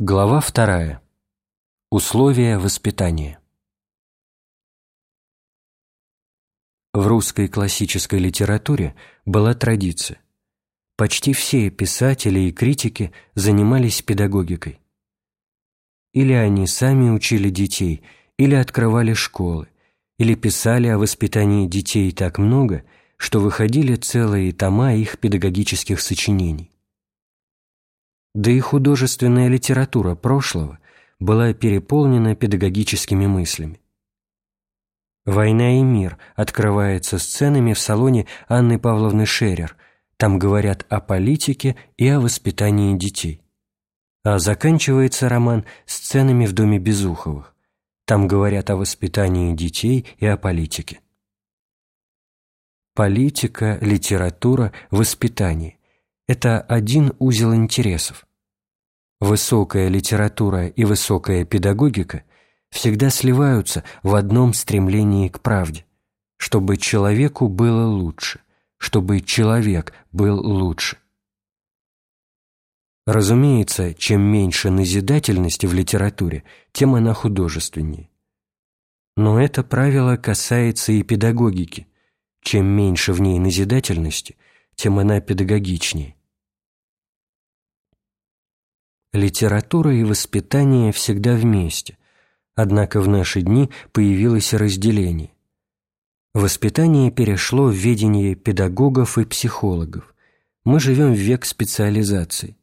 Глава вторая. Условия воспитания. В русской классической литературе была традиция. Почти все писатели и критики занимались педагогикой. Или они сами учили детей, или открывали школы, или писали о воспитании детей так много, что выходили целые тома их педагогических сочинений да и художественная литература прошлого была переполнена педагогическими мыслями. «Война и мир» открывается сценами в салоне Анны Павловны Шерер, там говорят о политике и о воспитании детей. А заканчивается роман сценами в доме Безуховых, там говорят о воспитании детей и о политике. Политика, литература, воспитание – это один узел интересов. Высокая литература и высокая педагогика всегда сливаются в одном стремлении к правде, чтобы человеку было лучше, чтобы человек был лучше. Разумеется, чем меньше назидательности в литературе, тем она художественнее. Но это правило касается и педагогики. Чем меньше в ней назидательности, тем она педагогичнее. Литература и воспитание всегда вместе, однако в наши дни появилось разделение. Воспитание перешло в ведение педагогов и психологов. Мы живем в век специализации.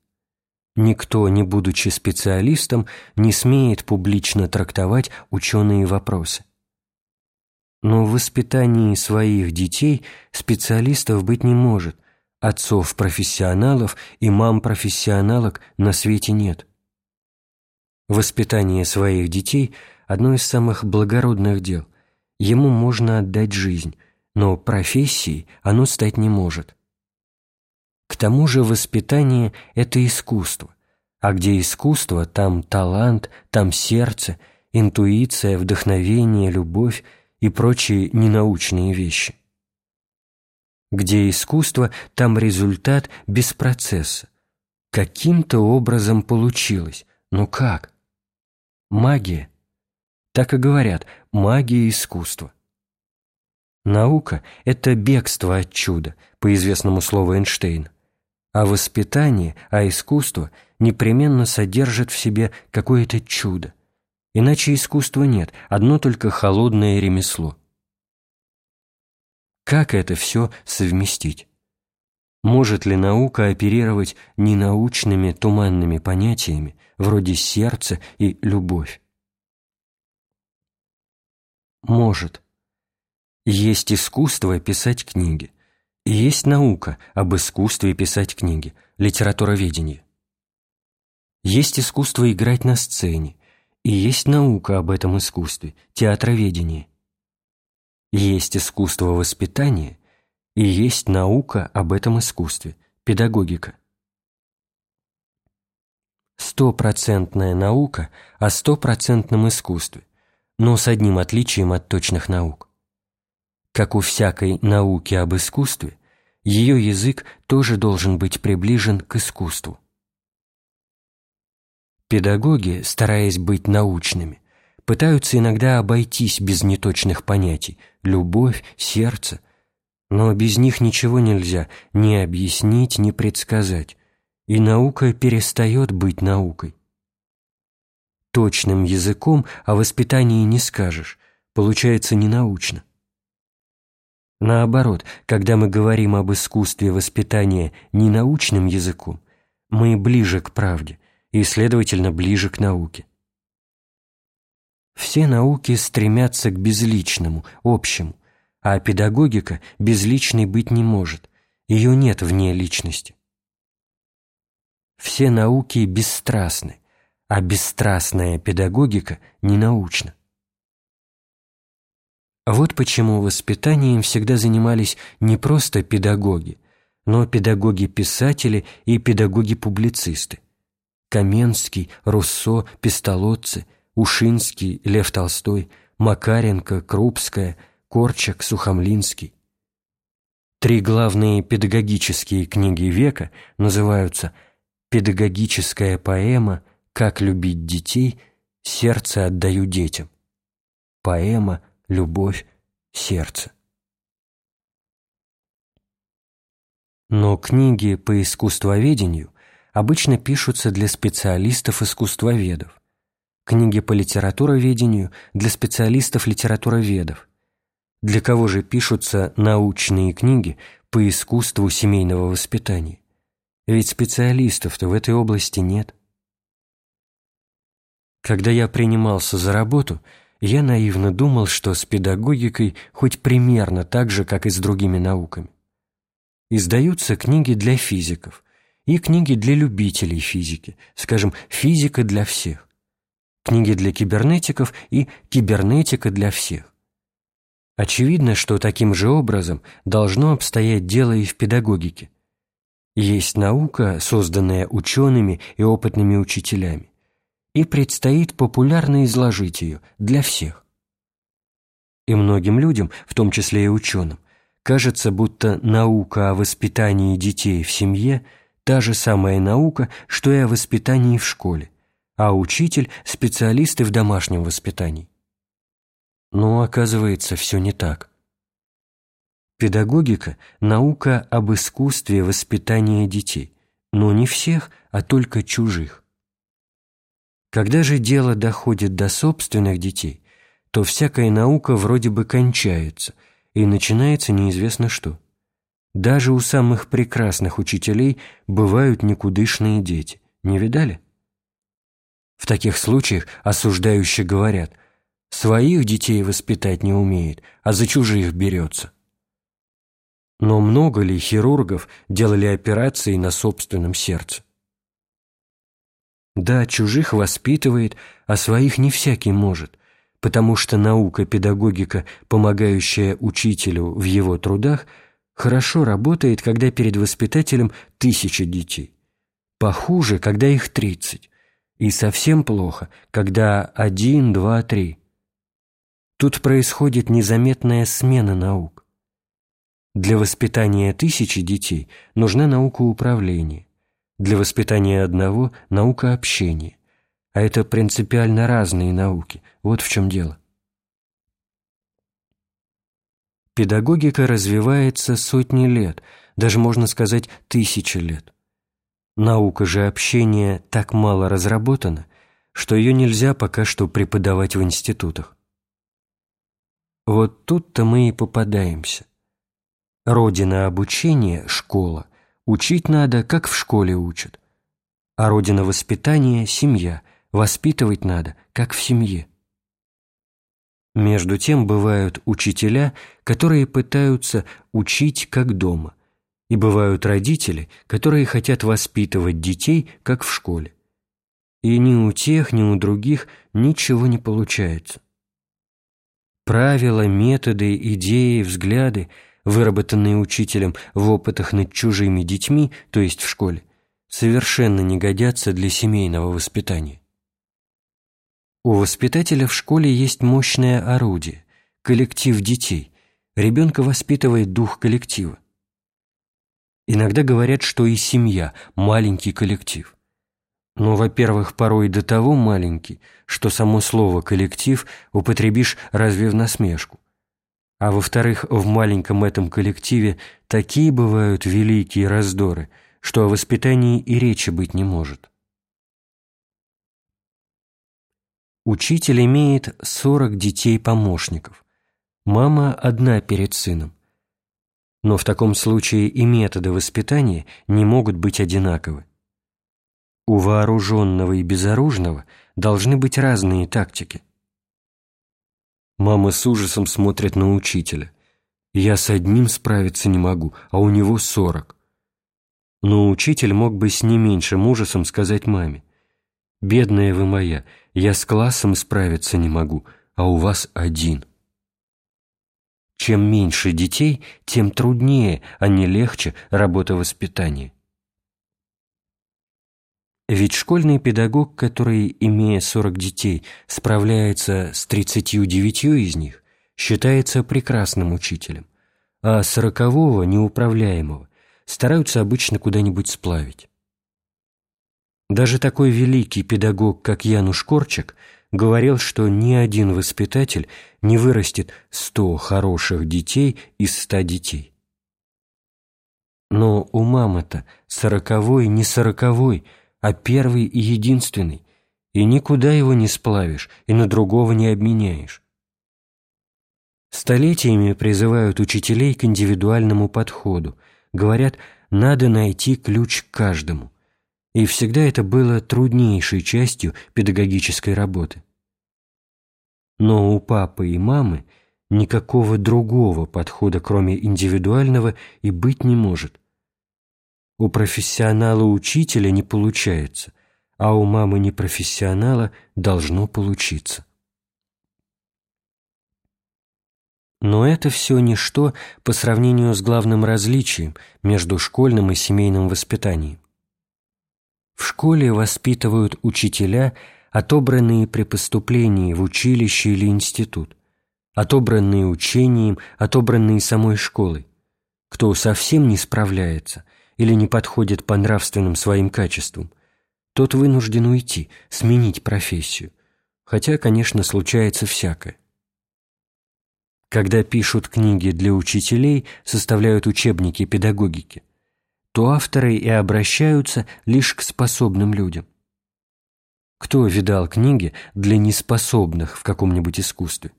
Никто, не будучи специалистом, не смеет публично трактовать ученые вопросы. Но в воспитании своих детей специалистов быть не может – Отцов-профессионалов и мам-профессионалок на свете нет. Воспитание своих детей – одно из самых благородных дел. Ему можно отдать жизнь, но профессией оно стать не может. К тому же воспитание – это искусство, а где искусство, там талант, там сердце, интуиция, вдохновение, любовь и прочие ненаучные вещи. Где искусство, там результат без процесса. Каким-то образом получилось. Но как? Магия. Так и говорят, магия искусства. Наука – это бегство от чуда, по известному слову Эйнштейна. А воспитание, а искусство непременно содержит в себе какое-то чудо. Иначе искусства нет, одно только холодное ремесло. Как это все совместить? Может ли наука оперировать ненаучными туманными понятиями, вроде сердца и любовь? Может. Есть искусство писать книги, и есть наука об искусстве писать книги, литературоведение. Есть искусство играть на сцене, и есть наука об этом искусстве, театроведение. Есть искусство воспитания и есть наука об этом искусстве, педагогика. Стопроцентная наука о стопроцентном искусстве, но с одним отличием от точных наук. Как у всякой науки об искусстве, ее язык тоже должен быть приближен к искусству. Педагоги, стараясь быть научными, пытаются иногда обойтись без неточных понятий – любовь, сердце. Но без них ничего нельзя ни объяснить, ни предсказать, и наука перестает быть наукой. Точным языком о воспитании не скажешь, получается ненаучно. Наоборот, когда мы говорим об искусстве воспитания ненаучным языком, мы ближе к правде и, следовательно, ближе к науке. Все науки стремятся к безличному, общему, а педагогика безличной быть не может, ее нет вне личности. Все науки бесстрастны, а бесстрастная педагогика не научна. Вот почему воспитанием всегда занимались не просто педагоги, но педагоги-писатели и педагоги-публицисты. Каменский, Руссо, Пестолотцы – Ушинский, Лев Толстой, Макаренко, Крупская, Корчак, Сухомлинский. Три главные педагогические книги века называются «Педагогическая поэма», «Как любить детей, сердце отдаю детям». Поэма «Любовь, сердце». Но книги по искусствоведению обычно пишутся для специалистов-искусствоведов, книги по литературоведению для специалистов-литературоведов. Для кого же пишутся научные книги по искусству семейного воспитания? Ведь специалистов-то в этой области нет. Когда я принимался за работу, я наивно думал, что с педагогикой хоть примерно так же, как и с другими науками. Издаются книги для физиков и книги для любителей физики, скажем, физика для всех, книги для кибернетиков и кибернетика для всех. Очевидно, что таким же образом должно обстоять дело и в педагогике – есть наука, созданная учеными и опытными учителями, и предстоит популярно изложить ее для всех. И многим людям, в том числе и ученым, кажется, будто наука о воспитании детей в семье – та же самая наука, что и о воспитании в школе, а учитель – специалисты в домашнем воспитании. Но оказывается, все не так. Педагогика – наука об искусстве воспитания детей, но не всех, а только чужих. Когда же дело доходит до собственных детей, то всякая наука вроде бы кончается, и начинается неизвестно что. Даже у самых прекрасных учителей бывают никудышные дети, не видали? В таких случаях осуждающие говорят, своих детей воспитать не умеет, а за чужих берется. Но много ли хирургов делали операции на собственном сердце? Да, чужих воспитывает, а своих не всякий может, потому что наука-педагогика, помогающая учителю в его трудах, хорошо работает, когда перед воспитателем тысяча детей. Похуже, когда их тридцать. И совсем плохо, когда один, два, три. Тут происходит незаметная смена наук. Для воспитания тысячи детей нужна наука управления, для воспитания одного – наука общения. А это принципиально разные науки, вот в чем дело. Педагогика развивается сотни лет, даже можно сказать тысячи лет. Наука же общения так мало разработана, что ее нельзя пока что преподавать в институтах. Вот тут-то мы и попадаемся. Родина обучения – школа. Учить надо, как в школе учат. А родина воспитания – семья. Воспитывать надо, как в семье. Между тем бывают учителя, которые пытаются учить как дома, и бывают родители, которые хотят воспитывать детей как в школе. И ни у тех, ни у других ничего не получается. Правила, методы, идеи, взгляды – выработанные учителем в опытах над чужими детьми, то есть в школе, совершенно не годятся для семейного воспитания. У воспитателя в школе есть мощное орудие – коллектив детей. Ребенка воспитывает дух коллектива. Иногда говорят, что и семья – маленький коллектив. Но, во-первых, порой до того маленький, что само слово «коллектив» употребишь разве в насмешку а во-вторых, в маленьком этом коллективе такие бывают великие раздоры, что о воспитании и речи быть не может. Учитель имеет 40 детей-помощников. Мама одна перед сыном. Но в таком случае и методы воспитания не могут быть одинаковы. У вооруженного и безоружного должны быть разные тактики – Мама с ужасом смотрит на учителя. Я с одним справиться не могу, а у него сорок. Но учитель мог бы с не меньшим ужасом сказать маме. «Бедная вы моя, я с классом справиться не могу, а у вас один». Чем меньше детей, тем труднее, а не легче работа воспитания. Ведь школьный педагог, который, имея 40 детей, справляется с 39 из них, считается прекрасным учителем, а сорокового, неуправляемого, стараются обычно куда-нибудь сплавить. Даже такой великий педагог, как Януш Корчак, говорил, что ни один воспитатель не вырастет сто хороших детей из ста детей. Но у мамы-то сороковой не сороковой, а первый и единственный, и никуда его не сплавишь и на другого не обменяешь. Столетиями призывают учителей к индивидуальному подходу, говорят, надо найти ключ к каждому. И всегда это было труднейшей частью педагогической работы. Но у папы и мамы никакого другого подхода, кроме индивидуального, и быть не может. У профессионала-учителя не получается, а у мамы-непрофессионала должно получиться. Но это все ничто по сравнению с главным различием между школьным и семейным воспитанием. В школе воспитывают учителя, отобранные при поступлении в училище или институт, отобранные учением, отобранные самой школой. Кто совсем не справляется или не подходит по нравственным своим качествам, тот вынужден уйти, сменить профессию, хотя, конечно, случается всякое. Когда пишут книги для учителей, составляют учебники педагогики, то авторы и обращаются лишь к способным людям. Кто видал книги для неспособных в каком-нибудь искусстве?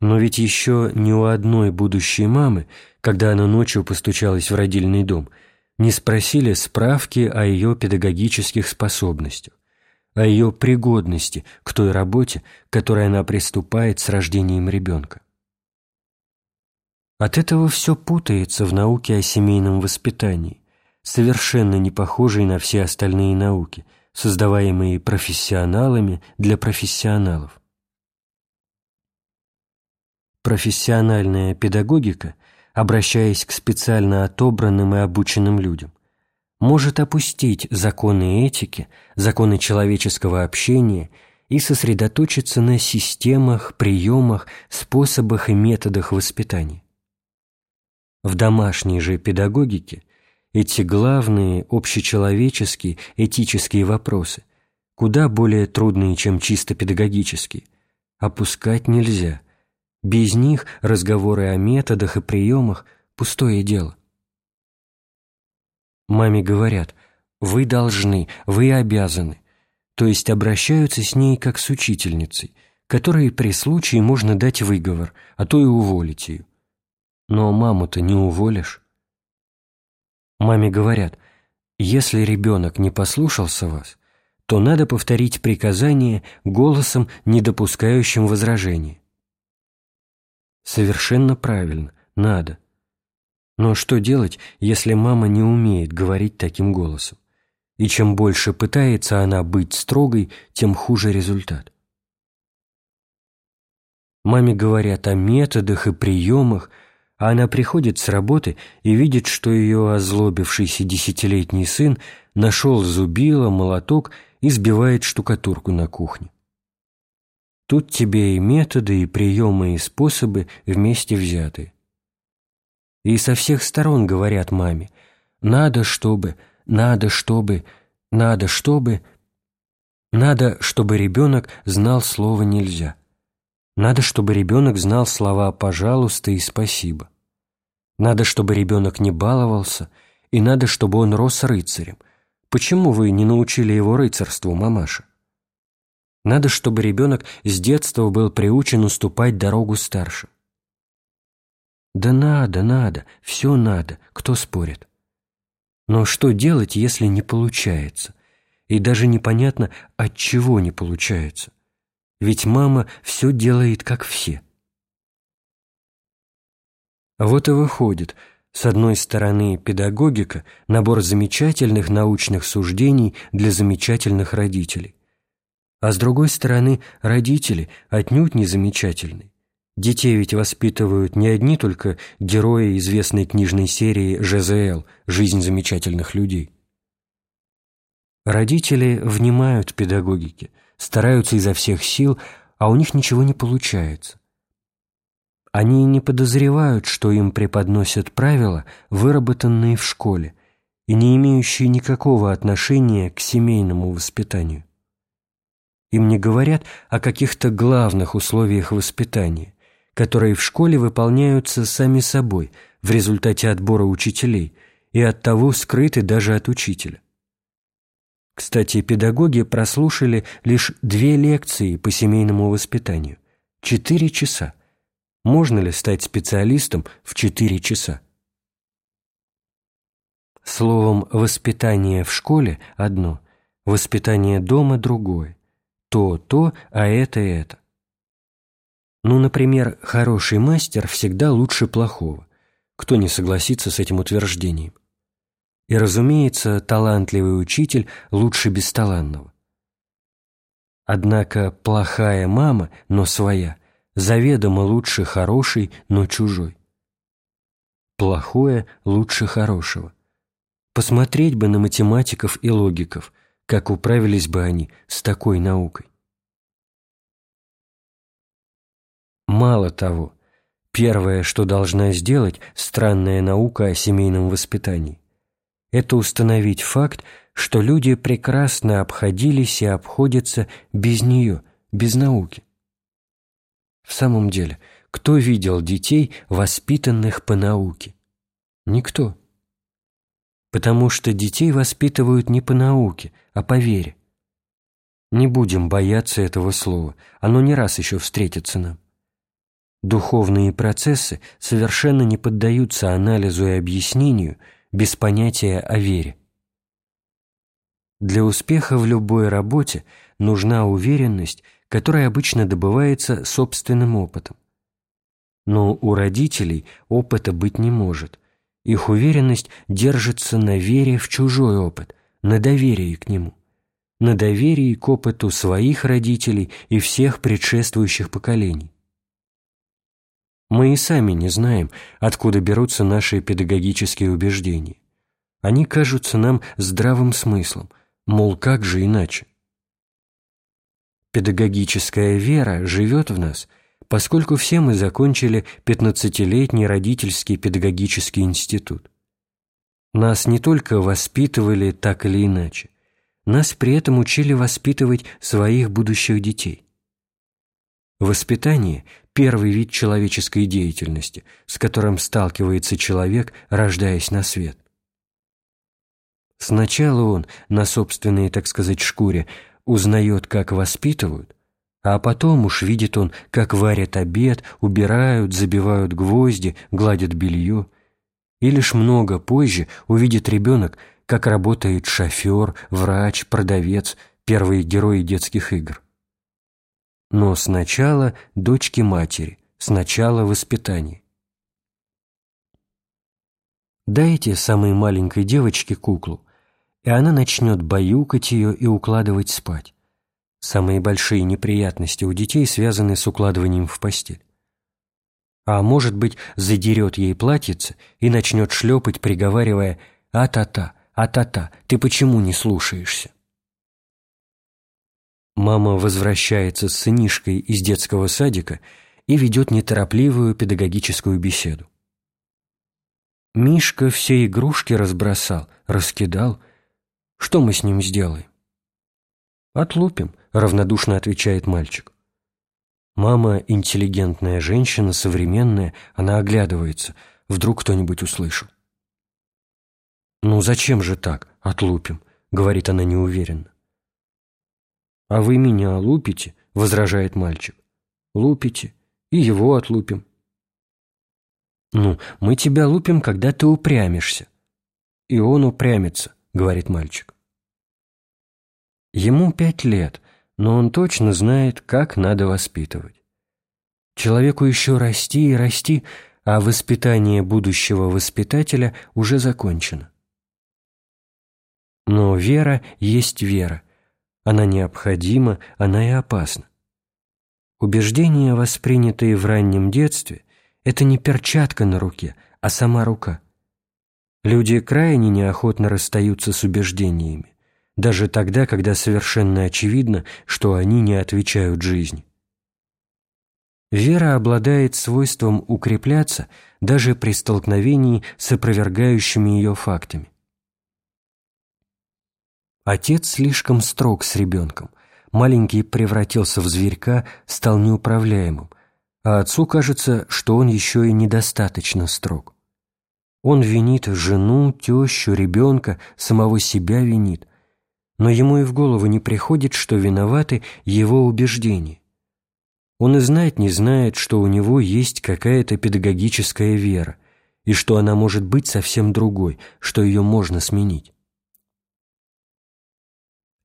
Но ведь еще ни у одной будущей мамы, когда она ночью постучалась в родильный дом, не спросили справки о ее педагогических способностях о ее пригодности к той работе, к которой она приступает с рождением ребенка. От этого все путается в науке о семейном воспитании, совершенно не похожей на все остальные науки, создаваемые профессионалами для профессионалов. Профессиональная педагогика, обращаясь к специально отобранным и обученным людям, может опустить законы этики, законы человеческого общения и сосредоточиться на системах, приемах, способах и методах воспитания. В домашней же педагогике эти главные общечеловеческие этические вопросы, куда более трудные, чем чисто педагогические, опускать нельзя. Без них разговоры о методах и приемах – пустое дело. Маме говорят «вы должны», «вы обязаны», то есть обращаются с ней как с учительницей, которой при случае можно дать выговор, а то и уволить ее. Но маму-то не уволишь. Маме говорят «если ребенок не послушался вас», то надо повторить приказание голосом, не допускающим возражения. Совершенно правильно, надо. Но что делать, если мама не умеет говорить таким голосом? И чем больше пытается она быть строгой, тем хуже результат. Маме говорят о методах и приемах, а она приходит с работы и видит, что ее озлобившийся десятилетний сын нашел зубило, молоток и сбивает штукатурку на кухне. Тут тебе и методы, и приемы, и способы вместе взяты и со всех сторон говорят маме «надо, чтобы, надо, чтобы, надо, чтобы...» Надо, чтобы ребенок знал слово «нельзя». Надо, чтобы ребенок знал слова «пожалуйста» и «спасибо». Надо, чтобы ребенок не баловался, и надо, чтобы он рос рыцарем. Почему вы не научили его рыцарству, мамаша? Надо, чтобы ребенок с детства был приучен уступать дорогу старшим. Да надо, надо, все надо, кто спорит. Но что делать, если не получается? И даже непонятно, от чего не получается. Ведь мама все делает, как все. Вот и выходит, с одной стороны, педагогика – набор замечательных научных суждений для замечательных родителей, а с другой стороны, родители отнюдь не замечательные Детей ведь воспитывают не одни только герои известной книжной серии ЖЗЛ «Жизнь замечательных людей». Родители внимают педагогике, стараются изо всех сил, а у них ничего не получается. Они не подозревают, что им преподносят правила, выработанные в школе, и не имеющие никакого отношения к семейному воспитанию. Им не говорят о каких-то главных условиях воспитания, которые в школе выполняются сами собой в результате отбора учителей и от того скрыты даже от учителя. Кстати, педагоги прослушали лишь две лекции по семейному воспитанию. Четыре часа. Можно ли стать специалистом в четыре часа? Словом, воспитание в школе – одно, воспитание дома – другое. То – то, а это – это. Ну, например, хороший мастер всегда лучше плохого. Кто не согласится с этим утверждением? И, разумеется, талантливый учитель лучше бесталанного. Однако плохая мама, но своя, заведомо лучше хорошей, но чужой. Плохое лучше хорошего. Посмотреть бы на математиков и логиков, как управились бы они с такой наукой. Мало того, первое, что должна сделать странная наука о семейном воспитании, это установить факт, что люди прекрасно обходились и обходятся без нее, без науки. В самом деле, кто видел детей, воспитанных по науке? Никто. Потому что детей воспитывают не по науке, а по вере. Не будем бояться этого слова, оно не раз еще встретится нам. Духовные процессы совершенно не поддаются анализу и объяснению – без понятия о вере. Для успеха в любой работе нужна уверенность, которая обычно добывается собственным опытом. Но у родителей опыта быть не может. Их уверенность держится на вере в чужой опыт, на доверии к нему, на доверии к опыту своих родителей и всех предшествующих поколений. Мы и сами не знаем, откуда берутся наши педагогические убеждения. Они кажутся нам здравым смыслом, мол, как же иначе? Педагогическая вера живет в нас, поскольку все мы закончили 15-летний родительский педагогический институт. Нас не только воспитывали так или иначе, нас при этом учили воспитывать своих будущих детей. Воспитание – первый вид человеческой деятельности, с которым сталкивается человек, рождаясь на свет. Сначала он на собственной, так сказать, шкуре узнает, как воспитывают, а потом уж видит он, как варят обед, убирают, забивают гвозди, гладят белье. И лишь много позже увидит ребенок, как работает шофер, врач, продавец, первые герои детских игр. Но сначала дочки матери, сначала воспитание. Дайте самой маленькой девочке куклу, и она начнет баюкать ее и укладывать спать. Самые большие неприятности у детей связаны с укладыванием в постель. А может быть, задерет ей платьице и начнет шлепать, приговаривая «А-та-та, а-та-та, ты почему не слушаешься?» Мама возвращается с сынишкой из детского садика и ведет неторопливую педагогическую беседу. Мишка все игрушки разбросал, раскидал. Что мы с ним сделаем? «Отлупим», — равнодушно отвечает мальчик. Мама — интеллигентная женщина, современная, она оглядывается. Вдруг кто-нибудь услышал. «Ну зачем же так? Отлупим», — говорит она неуверенно. «А вы меня лупите?» — возражает мальчик. «Лупите, и его отлупим». «Ну, мы тебя лупим, когда ты упрямишься». «И он упрямится», — говорит мальчик. Ему пять лет, но он точно знает, как надо воспитывать. Человеку еще расти и расти, а воспитание будущего воспитателя уже закончено. Но вера есть вера, она необходима, она и опасна. Убеждения, воспринятые в раннем детстве, это не перчатка на руке, а сама рука. Люди крайне неохотно расстаются с убеждениями, даже тогда, когда совершенно очевидно, что они не отвечают жизни. Вера обладает свойством укрепляться даже при столкновении с опровергающими ее фактами. Отец слишком строг с ребенком. Маленький превратился в зверька, стал неуправляемым, а отцу кажется, что он еще и недостаточно строг. Он винит жену, тещу, ребенка, самого себя винит, но ему и в голову не приходит, что виноваты его убеждения. Он и знать не знает, что у него есть какая-то педагогическая вера, и что она может быть совсем другой, что ее можно сменить.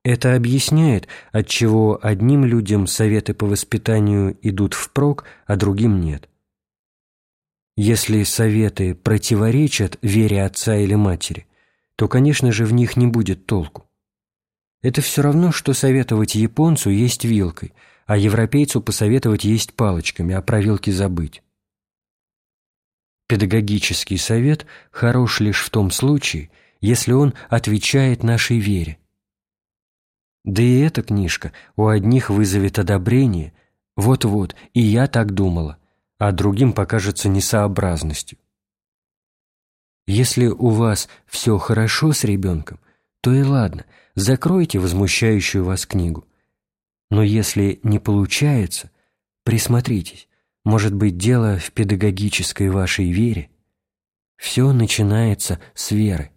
Это объясняет, отчего одним людям советы по воспитанию идут впрок, а другим нет. Если советы противоречат вере отца или матери, то, конечно же, в них не будет толку. Это все равно, что советовать японцу есть вилкой, а европейцу посоветовать есть палочками, а про вилки забыть. Педагогический совет хорош лишь в том случае, если он отвечает нашей вере. Да и эта книжка у одних вызовет одобрение, вот-вот, и я так думала, а другим покажется несообразностью. Если у вас все хорошо с ребенком, то и ладно, закройте возмущающую вас книгу. Но если не получается, присмотритесь, может быть, дело в педагогической вашей вере. Все начинается с веры.